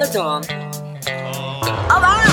Tell it to him.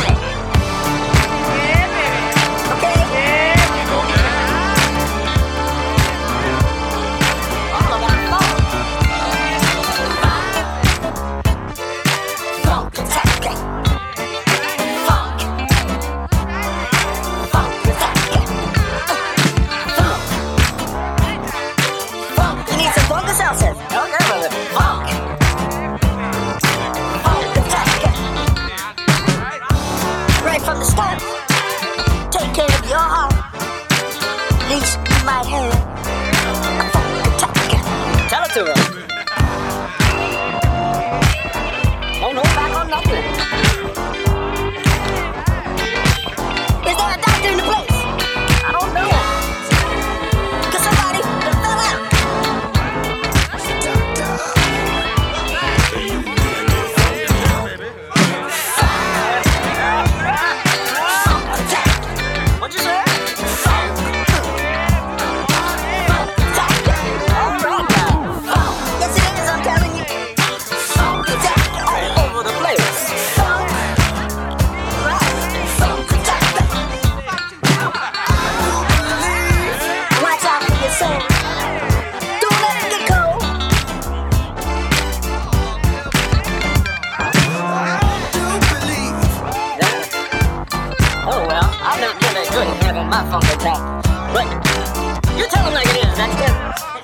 my phone thing. But you tell them like it is, that's good.